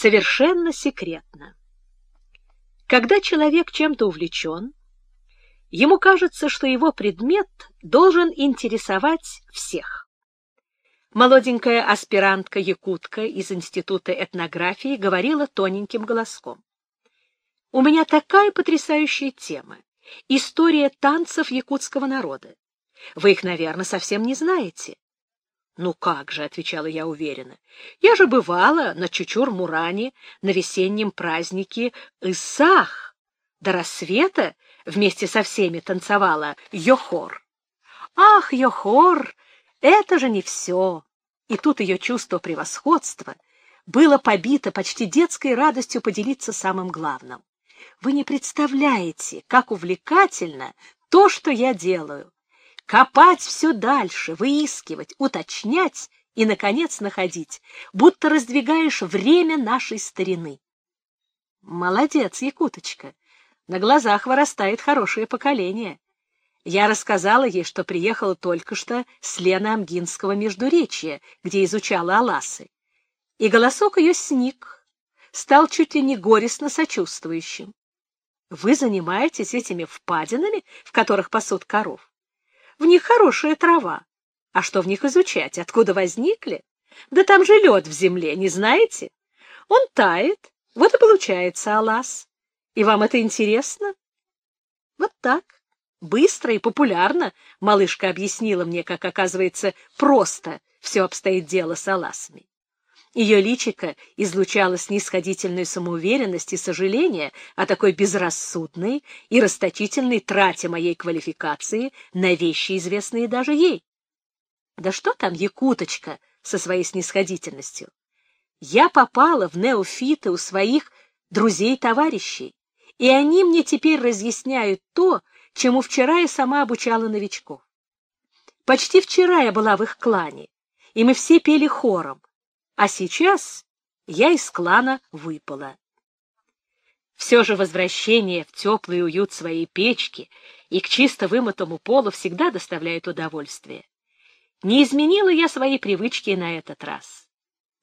совершенно секретно. Когда человек чем-то увлечен, ему кажется, что его предмет должен интересовать всех. Молоденькая аспирантка-якутка из Института этнографии говорила тоненьким голоском. «У меня такая потрясающая тема — история танцев якутского народа. Вы их, наверное, совсем не знаете. «Ну как же», — отвечала я уверенно, — «я же бывала на Чучур-Муране на весеннем празднике Исах. До рассвета вместе со всеми танцевала Йохор». «Ах, Йохор, это же не все!» И тут ее чувство превосходства было побито почти детской радостью поделиться самым главным. Вы не представляете, как увлекательно то, что я делаю копать все дальше, выискивать, уточнять и, наконец, находить, будто раздвигаешь время нашей старины. Молодец, Якуточка, на глазах вырастает хорошее поколение. Я рассказала ей, что приехала только что с Лены Амгинского Междуречья, где изучала Аласы. И голосок ее сник, стал чуть ли не горестно сочувствующим. Вы занимаетесь этими впадинами, в которых пасут коров? В них хорошая трава. А что в них изучать? Откуда возникли? Да там же лед в земле, не знаете? Он тает, вот и получается алас. И вам это интересно? Вот так, быстро и популярно малышка объяснила мне, как, оказывается, просто все обстоит дело с аласами. Ее личико излучало снисходительную самоуверенность и сожаление о такой безрассудной и расточительной трате моей квалификации на вещи, известные даже ей. Да что там якуточка со своей снисходительностью? Я попала в неофиты у своих друзей-товарищей, и они мне теперь разъясняют то, чему вчера я сама обучала новичков. Почти вчера я была в их клане, и мы все пели хором, а сейчас я из клана выпала. Все же возвращение в теплый уют своей печки и к чисто вымытому полу всегда доставляет удовольствие. Не изменила я свои привычки на этот раз.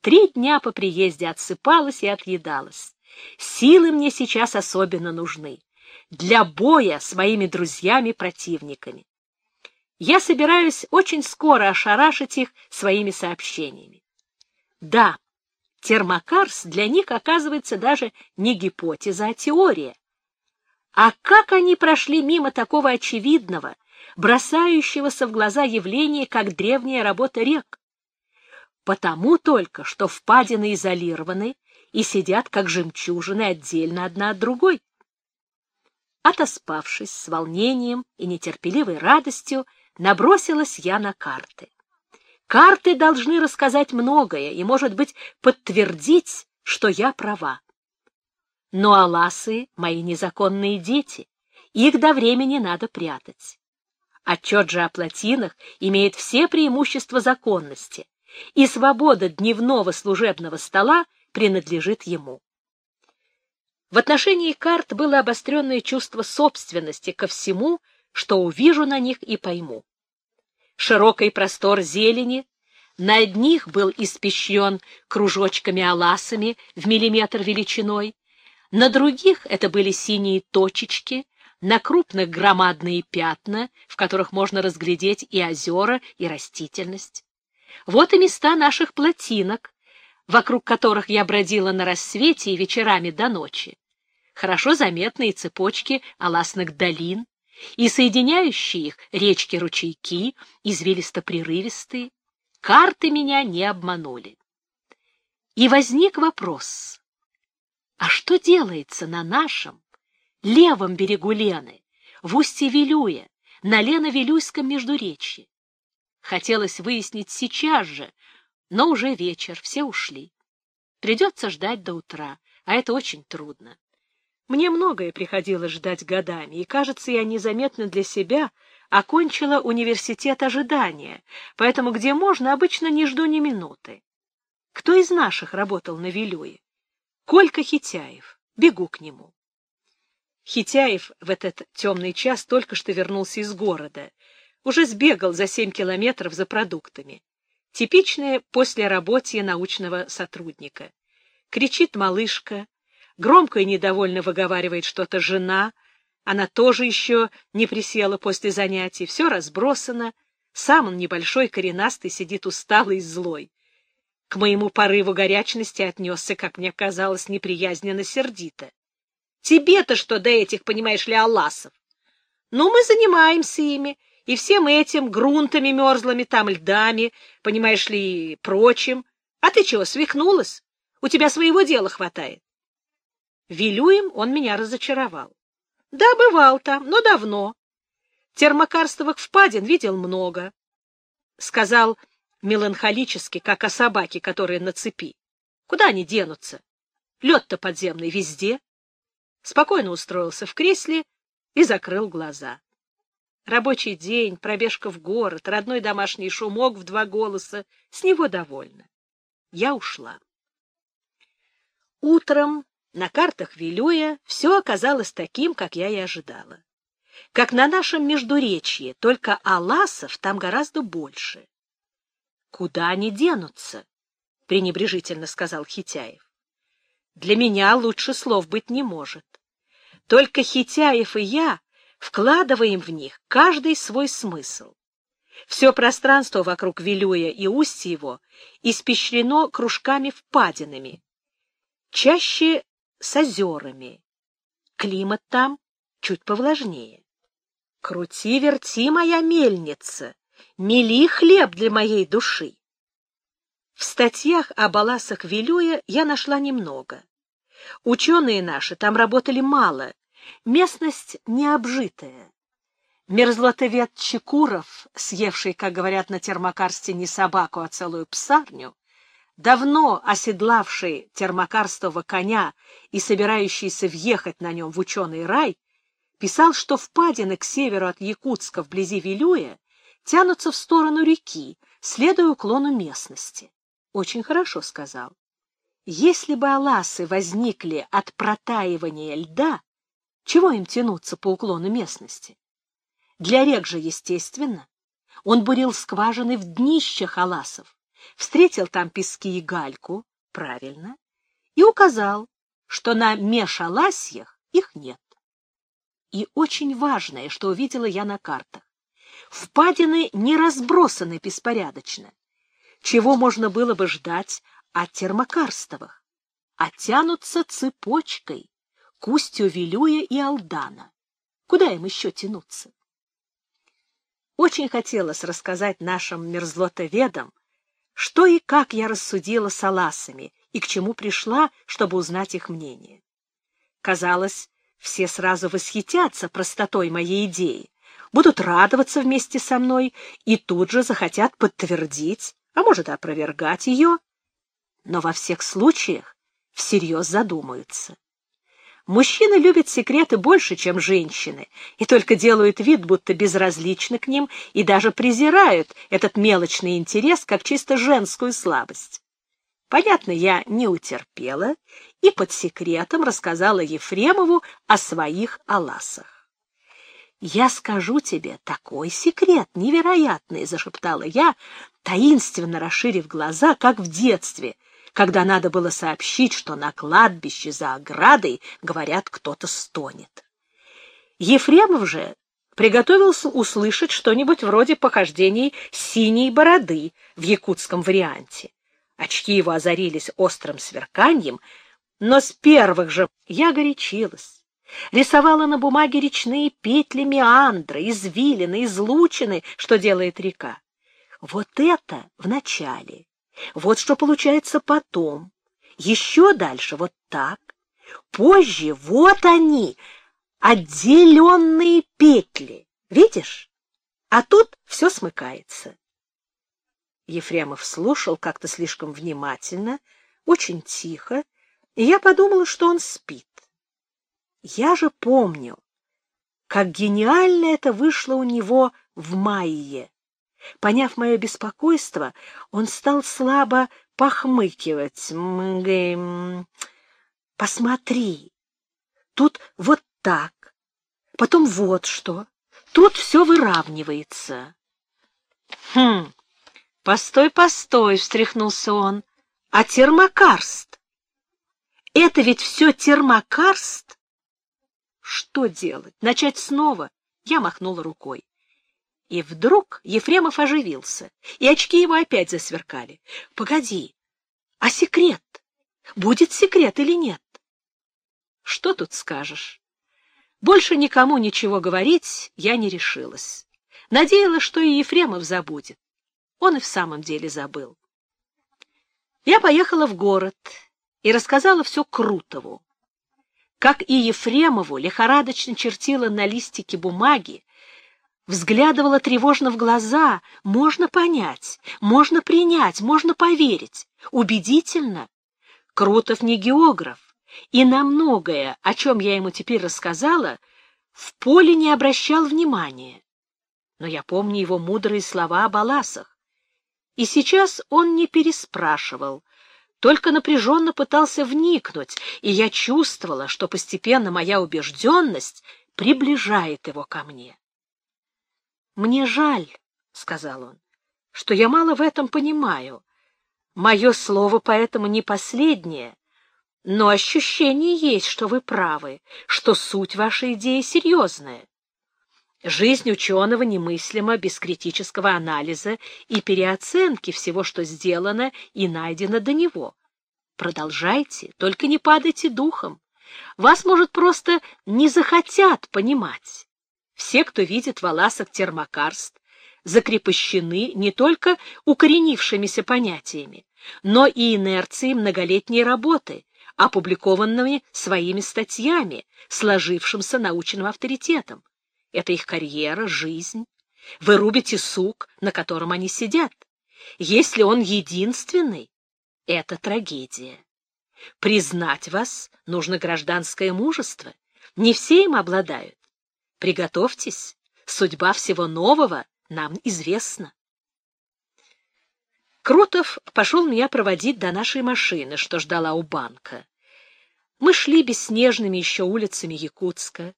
Три дня по приезде отсыпалась и отъедалась. Силы мне сейчас особенно нужны. Для боя с моими друзьями-противниками. Я собираюсь очень скоро ошарашить их своими сообщениями. Да, термокарс для них оказывается даже не гипотеза, а теория. А как они прошли мимо такого очевидного, бросающегося в глаза явления, как древняя работа рек? Потому только, что впадины изолированы и сидят, как жемчужины, отдельно одна от другой. Отоспавшись с волнением и нетерпеливой радостью, набросилась я на карты. Карты должны рассказать многое и, может быть, подтвердить, что я права. Но аласы — мои незаконные дети, их до времени надо прятать. Отчет же о плотинах имеет все преимущества законности, и свобода дневного служебного стола принадлежит ему. В отношении карт было обостренное чувство собственности ко всему, что увижу на них и пойму широкий простор зелени, на одних был испещрен кружочками-аласами в миллиметр величиной, на других это были синие точечки, на крупных громадные пятна, в которых можно разглядеть и озера, и растительность. Вот и места наших плотинок, вокруг которых я бродила на рассвете и вечерами до ночи. Хорошо заметные цепочки аласных долин, и соединяющие их речки-ручейки, извилисто-прерывистые, карты меня не обманули. И возник вопрос, а что делается на нашем левом берегу Лены, в устье Вилюя, на Лено-Вилюйском междуречье? Хотелось выяснить сейчас же, но уже вечер, все ушли. Придется ждать до утра, а это очень трудно. Мне многое приходилось ждать годами, и, кажется, я незаметно для себя окончила университет ожидания, поэтому где можно, обычно не жду ни минуты. Кто из наших работал на Вилюе? Колька Хитяев. Бегу к нему. Хитяев в этот темный час только что вернулся из города. Уже сбегал за семь километров за продуктами. Типичное послеработье научного сотрудника. Кричит малышка, громко и недовольно выговаривает что-то жена, она тоже еще не присела после занятий, все разбросано, сам он небольшой, коренастый, сидит усталый и злой. К моему порыву горячности отнесся, как мне казалось, неприязненно-сердито. Тебе-то что до этих, понимаешь ли, алласов? Ну, мы занимаемся ими, и всем этим, грунтами мерзлыми, там льдами, понимаешь ли, прочим. А ты чего, свихнулась? У тебя своего дела хватает. Вилюем он меня разочаровал. Да, бывал там, но давно. Термокарстовых впадин видел много. Сказал меланхолически, как о собаке, которая на цепи. Куда они денутся? Лед-то подземный везде. Спокойно устроился в кресле и закрыл глаза. Рабочий день, пробежка в город, родной домашний шумок в два голоса. С него довольна. Я ушла. Утром на картах Вилюя все оказалось таким, как я и ожидала. Как на нашем Междуречье, только аласов там гораздо больше. — Куда они денутся? — пренебрежительно сказал Хитяев. — Для меня лучше слов быть не может. Только Хитяев и я вкладываем в них каждый свой смысл. Все пространство вокруг Вилюя и устья его испещрено кружками-впадинами, чаще с озерами. Климат там чуть повлажнее. Крути-верти, моя мельница, мели хлеб для моей души. В статьях о баласах Вилюя я нашла немного. Ученые наши там работали мало, Местность необжитая. Мерзлотовед Чекуров, съевший, как говорят на термокарсте, не собаку, а целую псарню, давно оседлавший термокарстового коня и собирающийся въехать на нем в ученый рай, писал, что впадины к северу от Якутска вблизи Вилюя тянутся в сторону реки, следуя уклону местности. Очень хорошо сказал. Если бы аласы возникли от протаивания льда, чего им тянуться по уклону местности? Для рек же, естественно. Он бурил скважины в днищах аласов, встретил там пески и гальку, правильно, и указал, что на межаласьях их нет. И очень важное, что увидела я на картах. Впадины не разбросаны беспорядочно, чего можно было бы ждать от термокарстовых, а тянутся цепочкой, к устью Вилюя и Алдана. Куда им еще тянуться? Очень хотелось рассказать нашим мерзлотоведам, что и как я рассудила с аласами и к чему пришла, чтобы узнать их мнение. Казалось, все сразу восхитятся простотой моей идеи, будут радоваться вместе со мной и тут же захотят подтвердить, а может, опровергать ее, но во всех случаях всерьез задумаются. Мужчины любят секреты больше, чем женщины, и только делают вид, будто безразличны к ним и даже презирают этот мелочный интерес как чисто женскую слабость. Понятно, я не утерпела и под секретом рассказала Ефремову о своих аласах. «Я скажу тебе такой секрет невероятный!» — зашептала я, таинственно расширив глаза, как в детстве — когда надо было сообщить, что на кладбище за оградой, говорят, кто-то стонет. Ефремов же приготовился услышать что-нибудь вроде похождений синей бороды в якутском варианте. Очки его озарились острым сверканьем, но с первых же я горячилась. Рисовала на бумаге речные петли меандры, извилины, излучины, что делает река. Вот это в начале. Вот что получается потом. Еще дальше вот так. Позже вот они, отделенные петли. Видишь? А тут все смыкается. Ефремов слушал как-то слишком внимательно, очень тихо, и я подумала, что он спит. Я же помню, как гениально это вышло у него в мае. Поняв мое беспокойство, он стал слабо похмыкивать. Посмотри, тут вот так, потом вот что. Тут все выравнивается. Хм, постой, постой, встряхнулся он. А термокарст? Это ведь все термокарст? Что делать? Начать снова? Я махнула рукой. И вдруг Ефремов оживился, и очки его опять засверкали. — Погоди, а секрет? Будет секрет или нет? Что тут скажешь? Больше никому ничего говорить я не решилась. Надеялась, что и Ефремов забудет. Он и в самом деле забыл. Я поехала в город и рассказала все Крутову. Как и Ефремову, лихорадочно чертила на листике бумаги, взглядывала тревожно в глаза. Можно понять, можно принять, можно поверить. Убедительно. Крутов не географ, и на многое, о чем я ему теперь рассказала, в поле не обращал внимания. Но я помню его мудрые слова о баласах. И сейчас он не переспрашивал, только напряженно пытался вникнуть, и я чувствовала, что постепенно моя убежденность приближает его ко мне. «Мне жаль», — сказал он, — «что я мало в этом понимаю. Мое слово поэтому не последнее, но ощущение есть, что вы правы, что суть вашей идеи серьезная. Жизнь ученого немыслима без критического анализа и переоценки всего, что сделано и найдено до него. Продолжайте, только не падайте духом. Вас, может, просто не захотят понимать. Все, кто видит воласок термокарст, закрепощены не только укоренившимися понятиями, но и инерцией многолетней работы, опубликованными своими статьями, сложившимся научным авторитетом. Это их карьера, жизнь. Вы рубите сук, на котором они сидят. Если он единственный, это трагедия. Признать вас нужно гражданское мужество. Не все им обладают. Приготовьтесь, судьба всего нового нам известна. Крутов пошел меня проводить до нашей машины, что ждала у банка. Мы шли бесснежными еще улицами Якутска,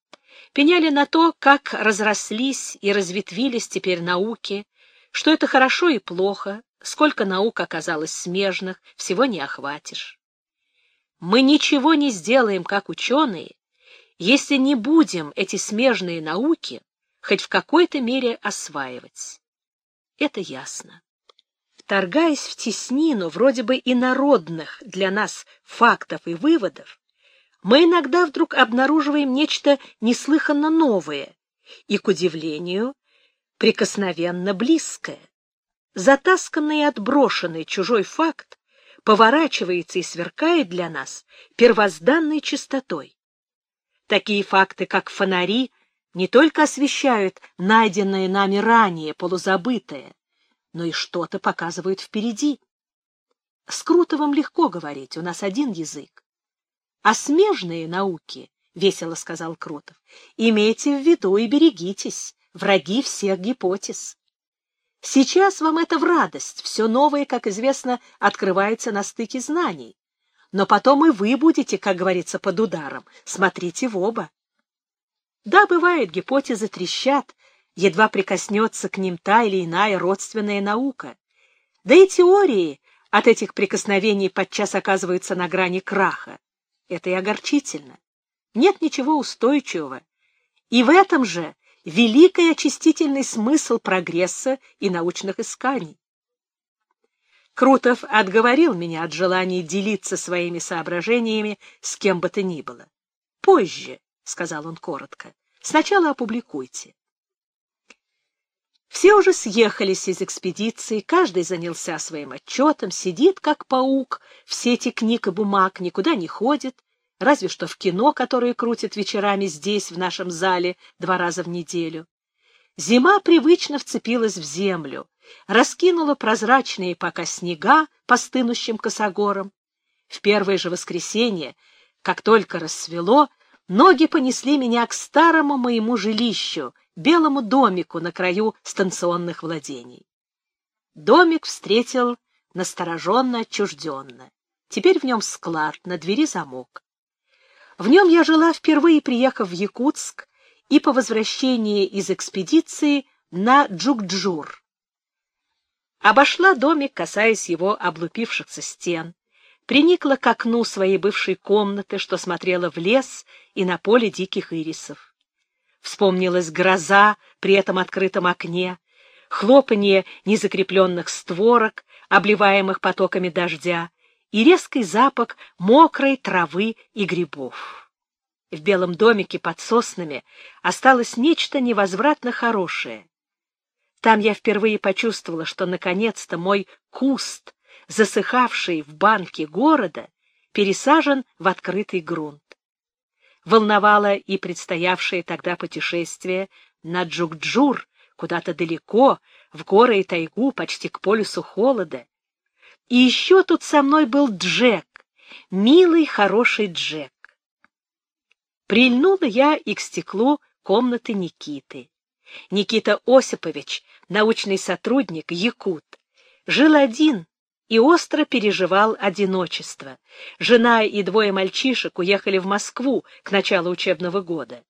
пеняли на то, как разрослись и разветвились теперь науки, что это хорошо и плохо, сколько наук оказалось смежных, всего не охватишь. Мы ничего не сделаем, как ученые, если не будем эти смежные науки хоть в какой-то мере осваивать. Это ясно. Торгаясь в теснину вроде бы инородных для нас фактов и выводов, мы иногда вдруг обнаруживаем нечто неслыханно новое и, к удивлению, прикосновенно близкое. Затасканный и отброшенный чужой факт поворачивается и сверкает для нас первозданной чистотой. Такие факты, как фонари, не только освещают найденное нами ранее полузабытое, но и что-то показывают впереди. С Крутовым легко говорить, у нас один язык. А смежные науки, — весело сказал Крутов, — имейте в виду и берегитесь, враги всех гипотез. Сейчас вам это в радость, все новое, как известно, открывается на стыке знаний. Но потом и вы будете, как говорится, под ударом. Смотрите в оба. Да, бывает, гипотезы трещат, едва прикоснется к ним та или иная родственная наука. Да и теории от этих прикосновений подчас оказываются на грани краха. Это и огорчительно. Нет ничего устойчивого. И в этом же великий очистительный смысл прогресса и научных исканий. Крутов отговорил меня от желания делиться своими соображениями с кем бы то ни было. «Позже», — сказал он коротко, — «сначала опубликуйте». Все уже съехались из экспедиции, каждый занялся своим отчетом, сидит, как паук, в сети книг и бумаг, никуда не ходит, разве что в кино, которое крутят вечерами здесь, в нашем зале, два раза в неделю. Зима привычно вцепилась в землю, раскинула прозрачные пока снега по стынущим косогорам. В первое же воскресенье, как только рассвело, ноги понесли меня к старому моему жилищу, белому домику на краю станционных владений. Домик встретил настороженно, отчужденно. Теперь в нем склад, на двери замок. В нем я жила, впервые приехав в Якутск и по возвращении из экспедиции на Джукджур. Обошла домик, касаясь его облупившихся стен, приникла к окну своей бывшей комнаты, что смотрела в лес и на поле диких ирисов. Вспомнилась гроза при этом открытом окне, хлопанье незакрепленных створок, обливаемых потоками дождя, и резкий запах мокрой травы и грибов. В белом домике под соснами осталось нечто невозвратно хорошее. Там я впервые почувствовала, что наконец-то мой куст, засыхавший в банке города, пересажен в открытый грунт. Волновало и предстоявшее тогда путешествие на Джукджур, куда-то далеко, в горы и тайгу, почти к полюсу холода. И еще тут со мной был Джек, милый, хороший Джек. Прильнула я и к стеклу комнаты Никиты. Никита Осипович, научный сотрудник, якут, жил один и остро переживал одиночество. Жена и двое мальчишек уехали в Москву к началу учебного года.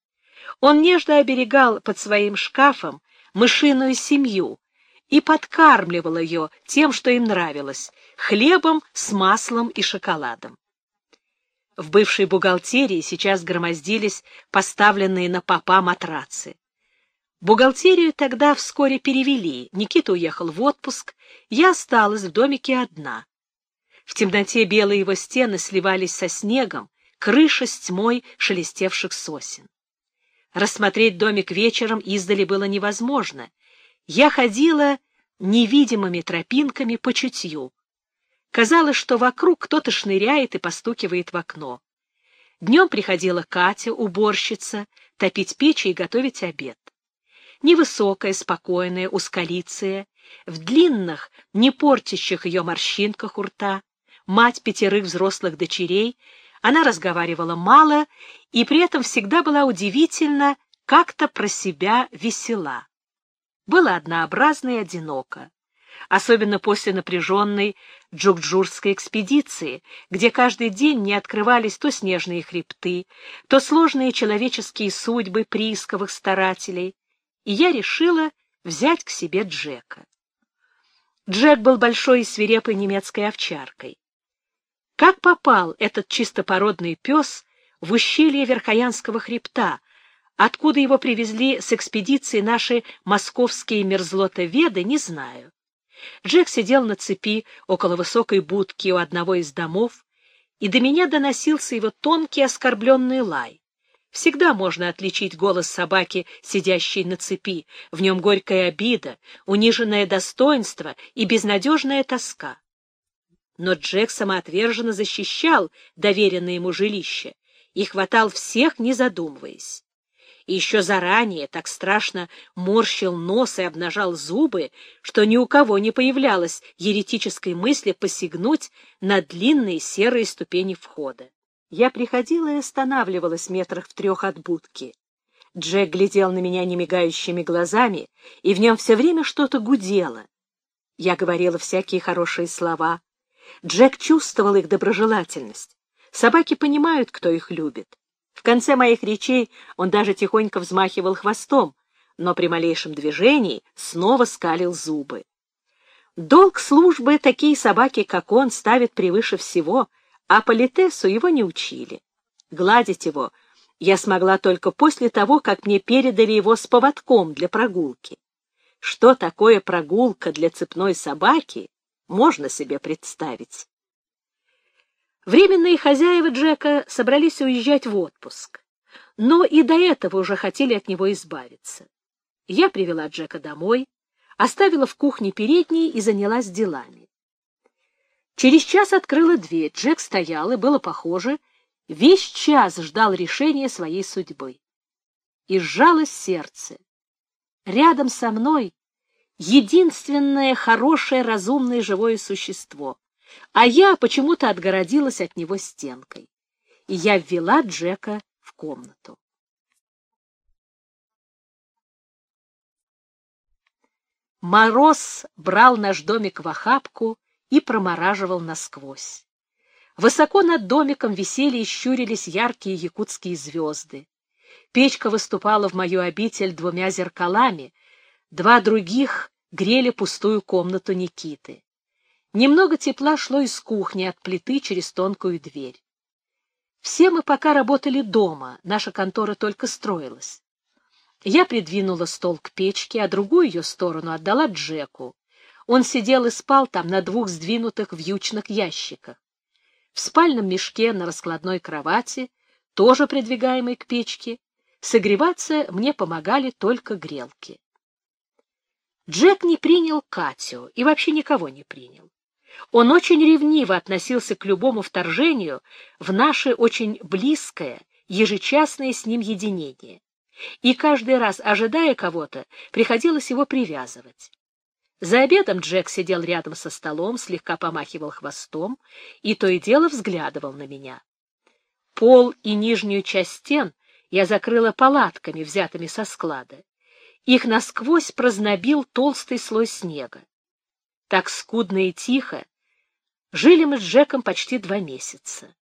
Он нежно оберегал под своим шкафом мышиную семью и подкармливал ее тем, что им нравилось — хлебом с маслом и шоколадом. В бывшей бухгалтерии сейчас громоздились поставленные на попа матрацы. Бухгалтерию тогда вскоре перевели, Никита уехал в отпуск, я осталась в домике одна. В темноте белые его стены сливались со снегом, крыша с тьмой шелестевших сосен. Рассмотреть домик вечером издали было невозможно. Я ходила невидимыми тропинками по чутью. Казалось, что вокруг кто-то шныряет и постукивает в окно. Днем приходила Катя, уборщица, топить печи и готовить обед. Невысокая, спокойная, узколицая, в длинных, не портящих ее морщинках у рта, мать пятерых взрослых дочерей, она разговаривала мало и при этом всегда была удивительно как-то про себя весела. Было однообразно и одиноко, особенно после напряженной джукджурской экспедиции, где каждый день не открывались то снежные хребты, то сложные человеческие судьбы приисковых старателей, и я решила взять к себе Джека. Джек был большой и свирепой немецкой овчаркой. Как попал этот чистопородный пес в ущелье Верхоянского хребта, откуда его привезли с экспедиции наши московские мерзлотоведы, не знаю. Джек сидел на цепи около высокой будки у одного из домов, и до меня доносился его тонкий оскорбленный лай. Всегда можно отличить голос собаки, сидящей на цепи, в нем горькая обида, униженное достоинство и безнадежная тоска но Джек самоотверженно защищал доверенное ему жилище и хватал всех, не задумываясь. И еще заранее так страшно морщил нос и обнажал зубы, что ни у кого не появлялось еретической мысли посягнуть на длинные серые ступени входа. Я приходила и останавливалась метрах в трех от будки. Джек глядел на меня немигающими глазами, и в нем все время что-то гудело. Я говорила всякие хорошие слова, Джек чувствовал их доброжелательность. Собаки понимают, кто их любит. В конце моих речей он даже тихонько взмахивал хвостом, но при малейшем движении снова скалил зубы. Долг службы такие собаки, как он, ставят превыше всего, а политесу его не учили. Гладить его я смогла только после того, как мне передали его с поводком для прогулки. Что такое прогулка для цепной собаки, можно себе представить. Временные хозяева Джека собрались уезжать в отпуск, но и до этого уже хотели от него избавиться. Я привела Джека домой, оставила в кухне передней и занялась делами. Через час открыла дверь, Джек стоял, и было похоже, весь час ждал решения своей судьбы. И сжалось сердце. Рядом со мной единственное хорошее, разумное живое существо, а я почему-то отгородилась от него стенкой. И я ввела Джека в комнату. Мороз брал наш домик в охапку и промораживал насквозь. Высоко над домиком висели и щурились яркие якутские звезды. Печка выступала в мою обитель двумя зеркалами, Два других грели пустую комнату Никиты. Немного тепла шло из кухни от плиты через тонкую дверь. Все мы пока работали дома, наша контора только строилась. Я придвинула стол к печке, а другую ее сторону отдала Джеку. Он сидел и спал там на двух сдвинутых вьючных ящиках. В спальном мешке на раскладной кровати, тоже придвигаемой к печке, согреваться мне помогали только грелки. Джек не принял Катю и вообще никого не принял. Он очень ревниво относился к любому вторжению в наше очень близкое, ежечасное с ним единение. И каждый раз, ожидая кого-то, приходилось его привязывать. За обедом Джек сидел рядом со столом, слегка помахивал хвостом и то и дело взглядывал на меня. Пол и нижнюю часть стен я закрыла палатками, взятыми со склада. Их насквозь прознобил толстый слой снега. Так скудно и тихо жили мы с Джеком почти два месяца.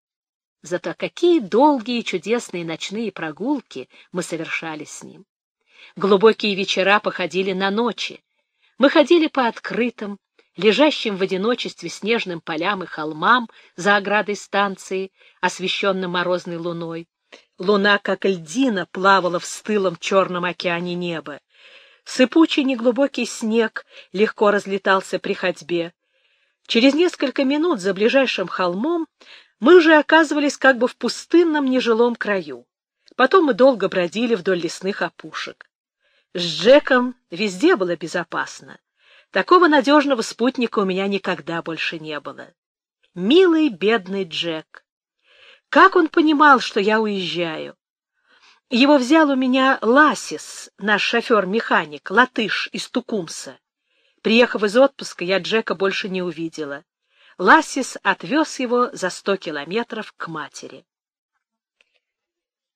Зато какие долгие чудесные ночные прогулки мы совершали с ним. Глубокие вечера походили на ночи. Мы ходили по открытым, лежащим в одиночестве снежным полям и холмам за оградой станции, освещенным морозной луной. Луна, как льдина, плавала в стылом черном океане неба. Сыпучий неглубокий снег легко разлетался при ходьбе. Через несколько минут за ближайшим холмом мы уже оказывались как бы в пустынном нежилом краю. Потом мы долго бродили вдоль лесных опушек. С Джеком везде было безопасно. Такого надежного спутника у меня никогда больше не было. Милый, бедный Джек. Как он понимал, что я уезжаю? Его взял у меня Ласис, наш шофер-механик, латыш из Тукумса. Приехав из отпуска, я Джека больше не увидела. Ласис отвез его за сто километров к матери.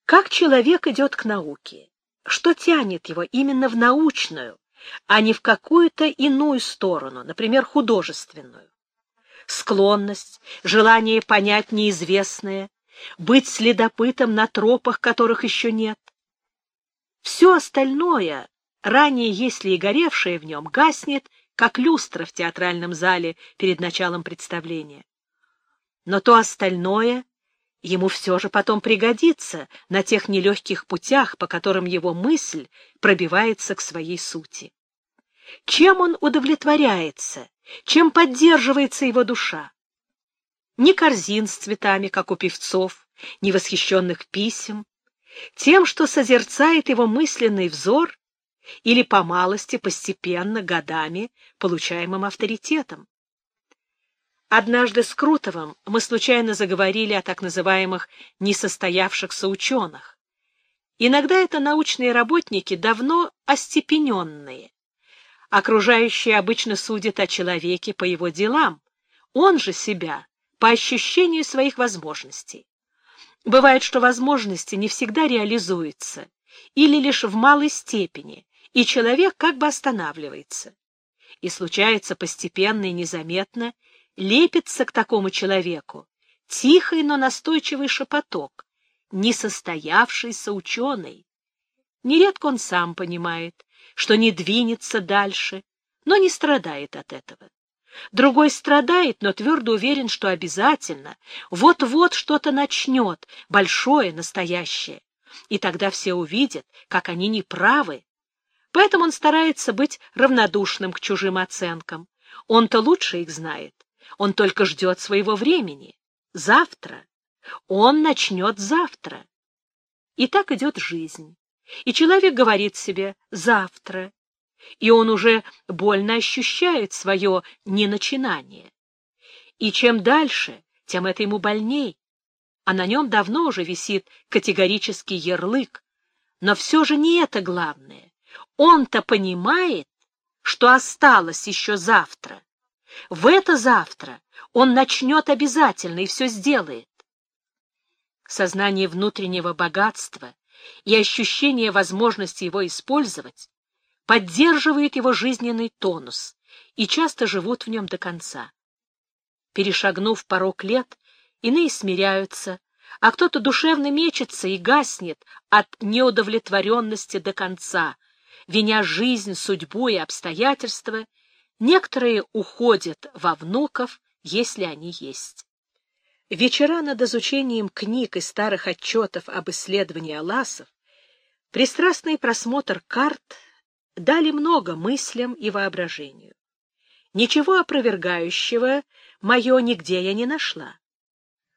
Как человек идет к науке? Что тянет его именно в научную, а не в какую-то иную сторону, например, художественную. Склонность, желание понять неизвестное, быть следопытом на тропах, которых еще нет. Все остальное, ранее если и горевшее в нем, гаснет, как люстра в театральном зале перед началом представления. Но то остальное ему все же потом пригодится на тех нелегких путях, по которым его мысль пробивается к своей сути. Чем он удовлетворяется, чем поддерживается его душа? Ни корзин с цветами, как у певцов, ни восхищенных писем, тем, что созерцает его мысленный взор или по малости, постепенно, годами, получаемым авторитетом. Однажды с Крутовым мы случайно заговорили о так называемых несостоявшихся ученых. Иногда это научные работники, давно остепененные. Окружающие обычно судят о человеке по его делам, он же себя по ощущению своих возможностей. Бывает, что возможности не всегда реализуются или лишь в малой степени, и человек как бы останавливается. И случается постепенно и незаметно лепится к такому человеку тихий, но настойчивый шепоток, несостоявшийся ученый. Нередко он сам понимает, что не двинется дальше, но не страдает от этого. Другой страдает, но твердо уверен, что обязательно, вот-вот что-то начнет, большое, настоящее. И тогда все увидят, как они неправы. Поэтому он старается быть равнодушным к чужим оценкам. Он-то лучше их знает. Он только ждет своего времени. Завтра. Он начнет завтра. И так идет жизнь. И человек говорит себе «завтра», и он уже больно ощущает свое неначинание. И чем дальше, тем это ему больней, а на нем давно уже висит категорический ярлык. Но все же не это главное. Он-то понимает, что осталось еще завтра. В это завтра он начнет обязательно и все сделает. Сознание внутреннего богатства и ощущение возможности его использовать поддерживает его жизненный тонус и часто живут в нем до конца. Перешагнув порог лет, иные смиряются, а кто-то душевно мечется и гаснет от неудовлетворенности до конца, виня жизнь, судьбу и обстоятельства Некоторые уходят во внуков, если они есть. Вечера над изучением книг и старых отчетов об исследовании Аласов, пристрастный просмотр карт дали много мыслям и воображению. Ничего опровергающего мое нигде я не нашла.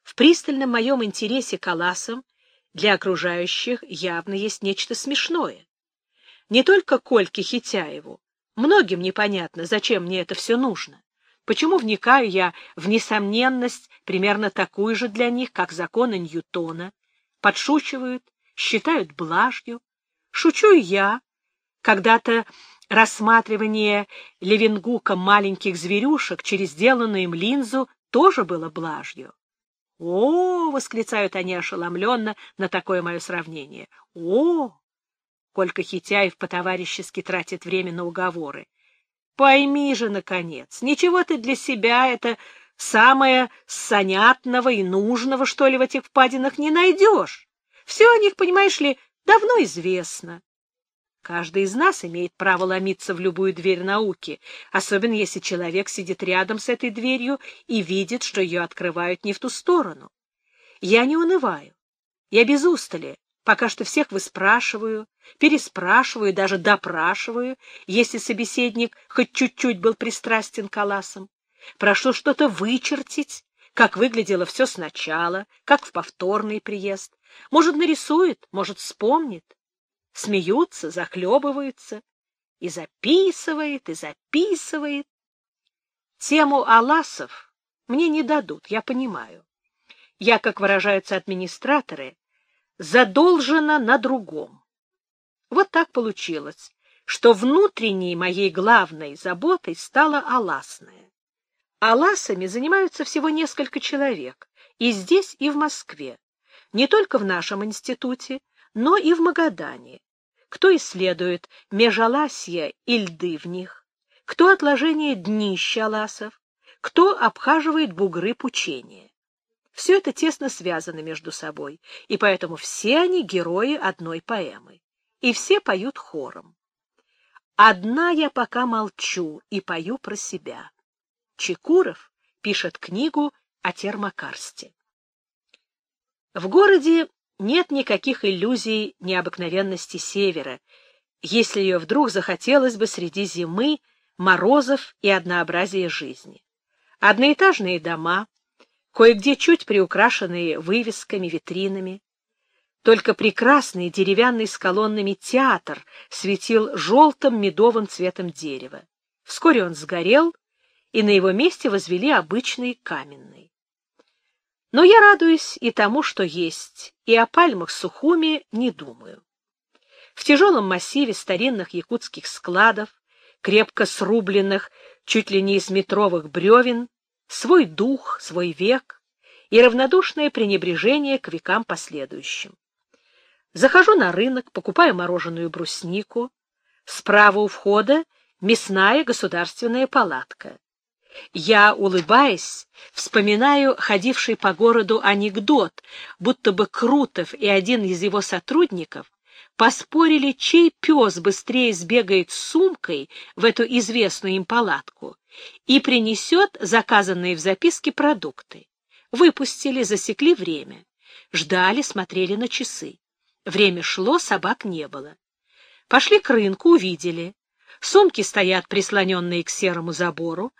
В пристальном моем интересе к Аласам для окружающих явно есть нечто смешное. Не только Кольке Хитяеву, многим непонятно, зачем мне это все нужно. Почему вникаю я в несомненность, примерно такую же для них, как законы Ньютона, подшучивают, считают блажью. Шучу я. Когда-то рассматривание Левенгука маленьких зверюшек через сделанную им линзу тоже было блажью. «О!» — восклицают они ошеломленно на такое мое сравнение. «О!» — Колька Хитяев по-товарищески тратит время на уговоры. «Пойми же, наконец, ничего ты для себя это самое сонятного и нужного, что ли, в этих впадинах не найдешь. Все о них, понимаешь ли, давно известно. Каждый из нас имеет право ломиться в любую дверь науки, особенно если человек сидит рядом с этой дверью и видит, что ее открывают не в ту сторону. Я не унываю. Я без устали. Пока что всех выспрашиваю, переспрашиваю, даже допрашиваю, если собеседник хоть чуть-чуть был пристрастен к аласам. Прошу что-то вычертить, как выглядело все сначала, как в повторный приезд. Может, нарисует, может, вспомнит смеются, захлебываются, и записывает, и записывает. Тему Аласов мне не дадут, я понимаю. Я, как выражаются администраторы, задолжена на другом. Вот так получилось, что внутренней моей главной заботой стала Аласная. Аласами занимаются всего несколько человек, и здесь, и в Москве, не только в нашем институте, но и в Магадане. Кто исследует межаласья и льды в них, кто отложение днища ласов, кто обхаживает бугры пучения. Все это тесно связано между собой, и поэтому все они герои одной поэмы, и все поют хором. Одна я пока молчу и пою про себя. Чекуров пишет книгу о термокарсте. В городе нет никаких иллюзий необыкновенности севера, если ее вдруг захотелось бы среди зимы, морозов и однообразия жизни. Одноэтажные дома, кое-где чуть приукрашенные вывесками, витринами. Только прекрасный деревянный с колоннами театр светил желтым медовым цветом дерева. Вскоре он сгорел, и на его месте возвели обычный каменный. Но я радуюсь и тому, что есть, и о пальмах Сухуми не думаю. В тяжелом массиве старинных якутских складов, крепко срубленных чуть ли не из метровых бревен, свой дух, свой век и равнодушное пренебрежение к векам последующим. Захожу на рынок, покупаю мороженую бруснику. Справа у входа мясная государственная палатка. Я, улыбаясь, вспоминаю ходивший по городу анекдот, будто бы Крутов и один из его сотрудников поспорили, чей пес быстрее сбегает с сумкой в эту известную им палатку и принесет заказанные в записке продукты. Выпустили, засекли время. Ждали, смотрели на часы. Время шло, собак не было. Пошли к рынку, увидели. Сумки стоят прислоненные к серому забору,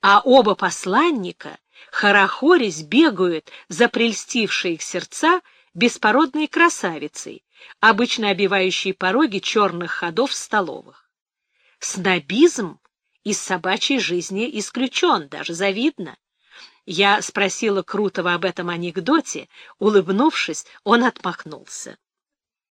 а оба посланника, хорохорясь, бегают за прельстившие их сердца беспородной красавицей, обычно обивающей пороги черных ходов в столовых. Снобизм из собачьей жизни исключен, даже завидно. Я спросила Крутого об этом анекдоте, улыбнувшись, он отмахнулся.